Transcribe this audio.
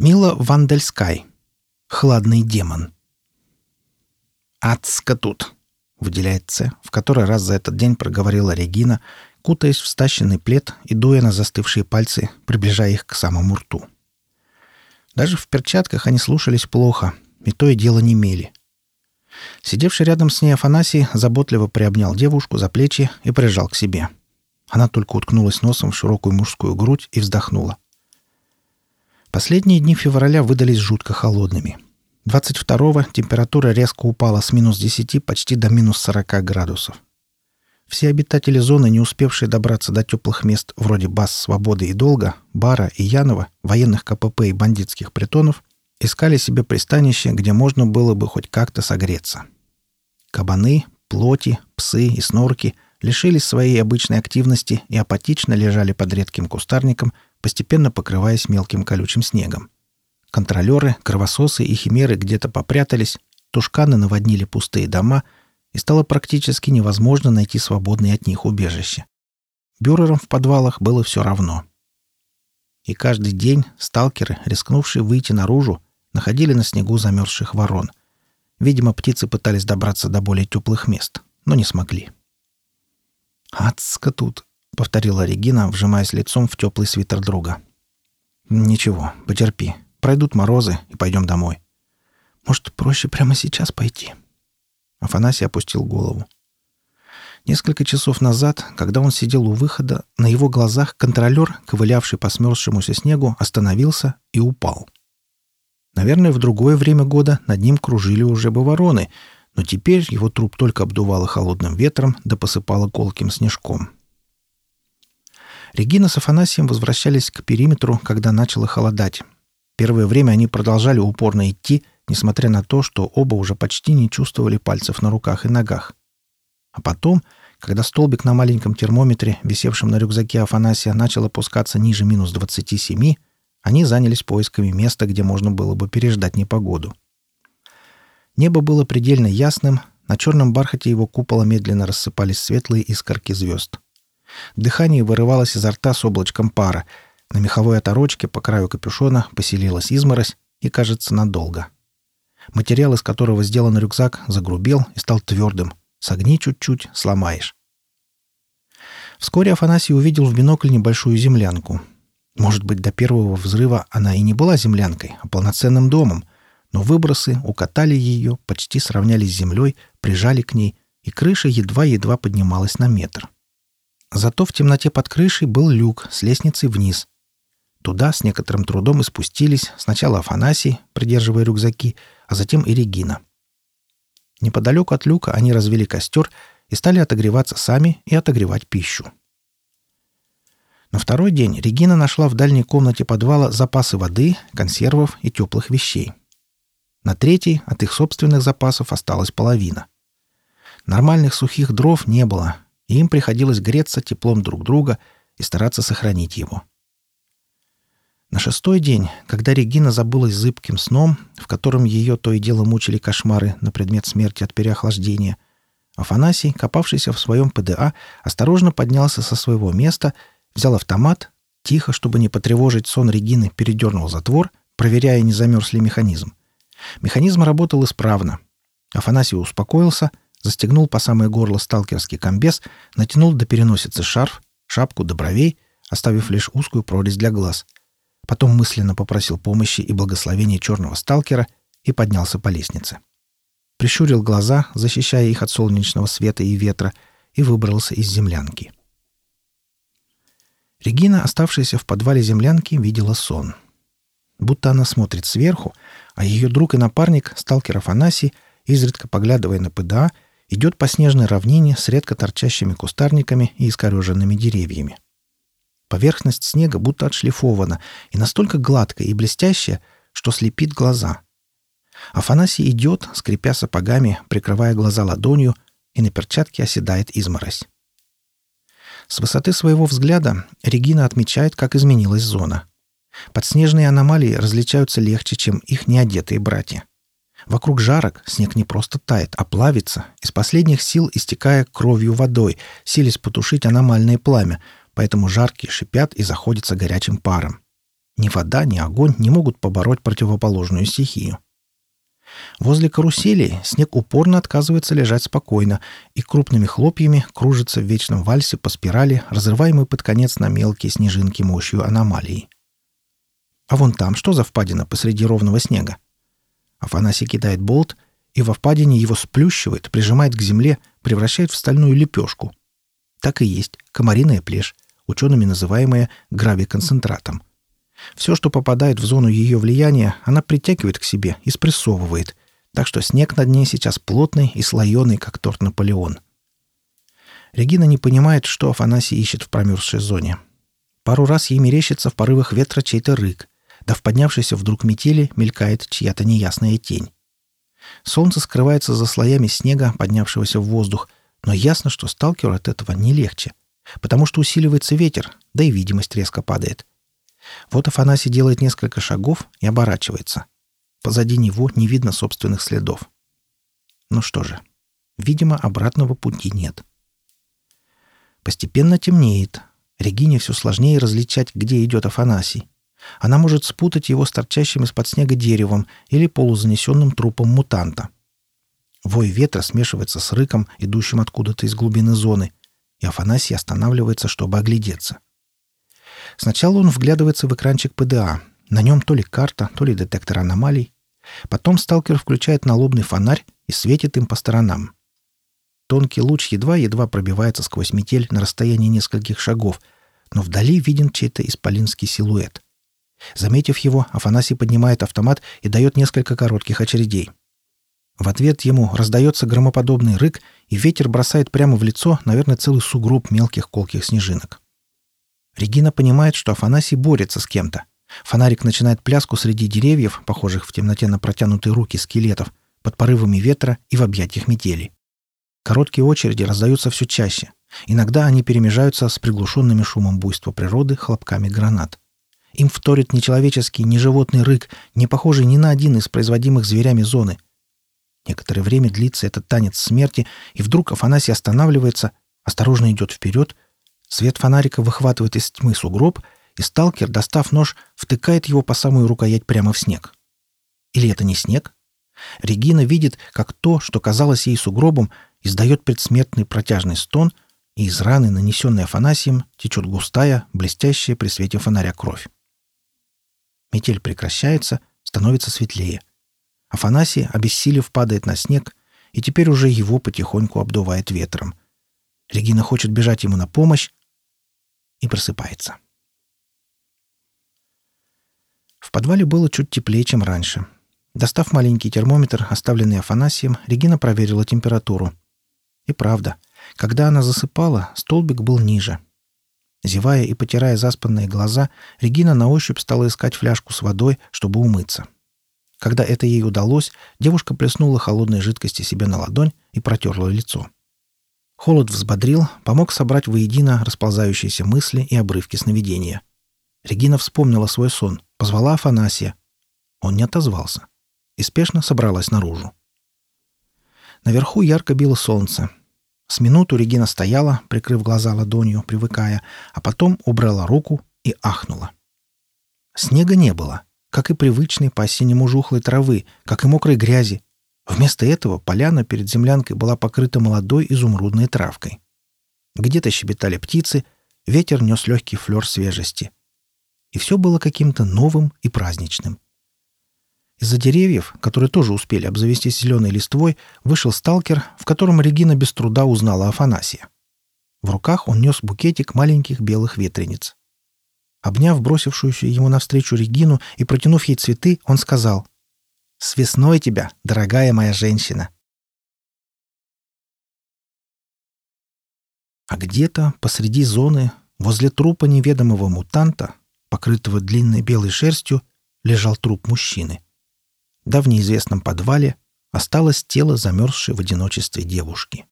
Мила Вандельскай. Хладный демон. «Адска тут!» — выделяет Ц, в который раз за этот день проговорила Регина, кутаясь в стащенный плед и дуя на застывшие пальцы, приближая их к самому рту. Даже в перчатках они слушались плохо, и то и дело не мели. Сидевший рядом с ней Афанасий заботливо приобнял девушку за плечи и прижал к себе. Она только уткнулась носом в широкую мужскую грудь и вздохнула. Последние дни февраля выдались жутко холодными. 22-го температура резко упала с минус 10 почти до минус 40 градусов. Все обитатели зоны, не успевшие добраться до теплых мест вроде баз «Свободы» и «Долга», «Бара» и «Янова», военных КПП и бандитских притонов, искали себе пристанище, где можно было бы хоть как-то согреться. Кабаны, плоти, псы и снорки лишились своей обычной активности и апатично лежали под редким кустарником, постепенно покрываясь мелким колючим снегом. Контролеры, кровососы и химеры где-то попрятались, тушканы наводнили пустые дома — и стало практически невозможно найти свободное от них убежище. Бюрерам в подвалах было все равно. И каждый день сталкеры, рискнувшие выйти наружу, находили на снегу замерзших ворон. Видимо, птицы пытались добраться до более теплых мест, но не смогли. «Адско тут», — повторила Регина, вжимаясь лицом в теплый свитер друга. «Ничего, потерпи. Пройдут морозы, и пойдем домой. Может, проще прямо сейчас пойти?» Афанасий опустил голову. Несколько часов назад, когда он сидел у выхода, на его глазах контролер, ковылявший по смерзшемуся снегу, остановился и упал. Наверное, в другое время года над ним кружили уже бы вороны, но теперь его труп только обдувало холодным ветром да посыпало колким снежком. Регина с Афанасием возвращались к периметру, когда начало холодать. Первое время они продолжали упорно идти — несмотря на то, что оба уже почти не чувствовали пальцев на руках и ногах. А потом, когда столбик на маленьком термометре, висевшем на рюкзаке Афанасия, начал опускаться ниже минус 27, они занялись поисками места, где можно было бы переждать непогоду. Небо было предельно ясным, на черном бархате его купола медленно рассыпались светлые искорки звезд. Дыхание вырывалось изо рта с облачком пара. На меховой оторочке по краю капюшона поселилась изморозь и, кажется, надолго. — Материал, из которого сделан рюкзак, загрубел и стал твердым. Согни чуть-чуть — сломаешь. Вскоре Афанасий увидел в бинокль небольшую землянку. Может быть, до первого взрыва она и не была землянкой, а полноценным домом, но выбросы укатали ее, почти сравняли с землей, прижали к ней, и крыша едва-едва поднималась на метр. Зато в темноте под крышей был люк с лестницей вниз. Туда с некоторым трудом и спустились сначала Афанасий, придерживая рюкзаки, а затем и Регина. Неподалеку от люка они развели костер и стали отогреваться сами и отогревать пищу. На второй день Регина нашла в дальней комнате подвала запасы воды, консервов и теплых вещей. На третий от их собственных запасов осталась половина. Нормальных сухих дров не было, и им приходилось греться теплом друг друга и стараться сохранить его. — на шестой день, когда Регина забылась зыбким сном, в котором ее то и дело мучили кошмары на предмет смерти от переохлаждения, Афанасий, копавшийся в своем ПДА, осторожно поднялся со своего места, взял автомат, тихо, чтобы не потревожить сон Регины, передернул затвор, проверяя, не замерз ли механизм. Механизм работал исправно. Афанасий успокоился, застегнул по самое горло сталкерский комбез, натянул до переносицы шарф, шапку до бровей, оставив лишь узкую прорезь для глаз — потом мысленно попросил помощи и благословения черного сталкера и поднялся по лестнице. Прищурил глаза, защищая их от солнечного света и ветра, и выбрался из землянки. Регина, оставшаяся в подвале землянки, видела сон. Будто она смотрит сверху, а ее друг и напарник, сталкер Афанасий, изредка поглядывая на ПДА, идет по снежной равнине с редко торчащими кустарниками и искореженными деревьями. Поверхность снега будто отшлифована и настолько гладкая и блестящая, что слепит глаза. Афанасий идет, скрипя сапогами, прикрывая глаза ладонью, и на перчатке оседает изморозь. С высоты своего взгляда Регина отмечает, как изменилась зона. Подснежные аномалии различаются легче, чем их неодетые братья. Вокруг жарок снег не просто тает, а плавится, из последних сил истекая кровью водой, силясь потушить аномальное пламя, поэтому жаркие шипят и заходятся горячим паром. Ни вода, ни огонь не могут побороть противоположную стихию. Возле карусели снег упорно отказывается лежать спокойно и крупными хлопьями кружится в вечном вальсе по спирали, разрываемой под конец на мелкие снежинки мощью аномалии. А вон там что за впадина посреди ровного снега? Афанасий кидает болт, и во впадине его сплющивает, прижимает к земле, превращает в стальную лепешку. Так и есть, комариная плешь, учеными называемая гравиконцентратом. Все, что попадает в зону ее влияния, она притягивает к себе и спрессовывает, так что снег над ней сейчас плотный и слоеный, как торт Наполеон. Регина не понимает, что Афанасий ищет в промерзшей зоне. Пару раз ей мерещится в порывах ветра чей-то рык, да в поднявшейся вдруг метели мелькает чья-то неясная тень. Солнце скрывается за слоями снега, поднявшегося в воздух, но ясно, что сталкеру от этого не легче, потому что усиливается ветер, да и видимость резко падает. Вот Афанасий делает несколько шагов и оборачивается. Позади него не видно собственных следов. Ну что же, видимо, обратного пути нет. Постепенно темнеет. Регине все сложнее различать, где идет Афанасий. Она может спутать его с торчащим из-под снега деревом или полузанесенным трупом мутанта. Вой ветра смешивается с рыком, идущим откуда-то из глубины зоны, и Афанасий останавливается, чтобы оглядеться. Сначала он вглядывается в экранчик ПДА. На нем то ли карта, то ли детектор аномалий. Потом сталкер включает налобный фонарь и светит им по сторонам. Тонкий луч едва-едва пробивается сквозь метель на расстоянии нескольких шагов, но вдали виден чей-то исполинский силуэт. Заметив его, Афанасий поднимает автомат и дает несколько коротких очередей. В ответ ему раздается громоподобный рык, и ветер бросает прямо в лицо, наверное, целый сугроб мелких колких снежинок. Регина понимает, что Афанасий борется с кем-то. Фонарик начинает пляску среди деревьев, похожих в темноте на протянутые руки скелетов, под порывами ветра и в объятиях метели. Короткие очереди раздаются все чаще. Иногда они перемежаются с приглушенными шумом буйства природы хлопками гранат. Им вторит нечеловеческий, ни животный рык, не похожий ни на один из производимых зверями зоны. Некоторое время длится этот танец смерти, и вдруг Афанасий останавливается, осторожно идет вперед — Свет фонарика выхватывает из тьмы сугроб, и сталкер, достав нож, втыкает его по самую рукоять прямо в снег. Или это не снег? Регина видит, как то, что казалось ей сугробом, издает предсмертный протяжный стон, и из раны, нанесенной Афанасием, течет густая, блестящая при свете фонаря кровь. Метель прекращается, становится светлее. Афанасий, обессилев, падает на снег, и теперь уже его потихоньку обдувает ветром. Регина хочет бежать ему на помощь, и просыпается. В подвале было чуть теплее, чем раньше. Достав маленький термометр, оставленный Афанасием, Регина проверила температуру. И правда, когда она засыпала, столбик был ниже. Зевая и потирая заспанные глаза, Регина на ощупь стала искать фляжку с водой, чтобы умыться. Когда это ей удалось, девушка плеснула холодной жидкости себе на ладонь и протерла лицо. Холод взбодрил, помог собрать воедино расползающиеся мысли и обрывки сновидения. Регина вспомнила свой сон, позвала Афанасия. Он не отозвался и спешно собралась наружу. Наверху ярко било солнце. С минуту Регина стояла, прикрыв глаза ладонью, привыкая, а потом убрала руку и ахнула. Снега не было, как и привычной по-осеннему жухлой травы, как и мокрой грязи, Вместо этого поляна перед землянкой была покрыта молодой изумрудной травкой. Где-то щебетали птицы, ветер нес легкий флер свежести. И все было каким-то новым и праздничным. Из-за деревьев, которые тоже успели обзавестись зеленой листвой, вышел сталкер, в котором Регина без труда узнала Афанасия. В руках он нес букетик маленьких белых ветрениц. Обняв бросившуюся ему навстречу Регину и протянув ей цветы, он сказал — с весной тебя, дорогая моя женщина!» А где-то посреди зоны, возле трупа неведомого мутанта, покрытого длинной белой шерстью, лежал труп мужчины. Да в неизвестном подвале осталось тело замерзшей в одиночестве девушки.